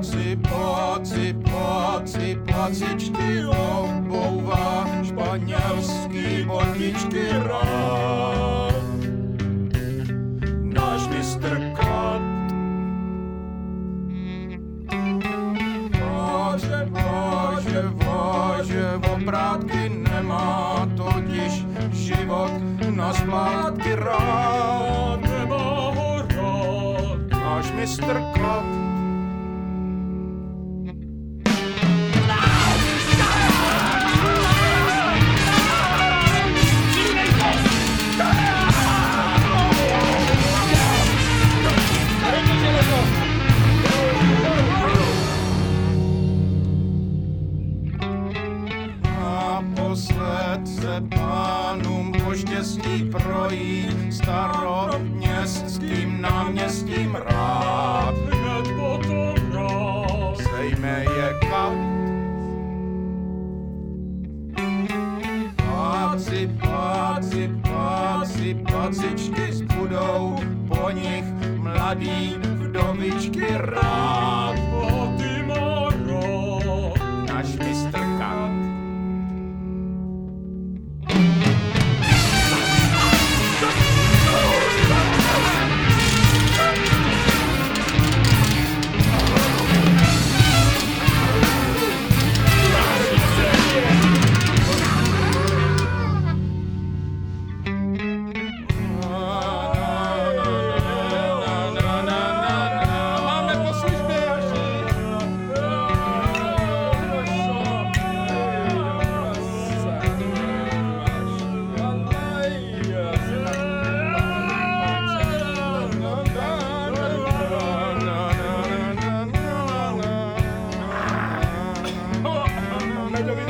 Páci, páci, páci, pacičky obouvá, španělský botičky rád. Náš mistr Kat. Váže, váže, váže, oprátky nemá totiž život na splátky rád. Nemá ho rád. Náš mistr Kat. Naposled se pánům poštěstí projí staroměstským náměstím rád. Hned potom rád. Sejme je kat. Páci, páci, páci, pacičky zbudou po nich mladý vdovičky rád. Muchas gracias.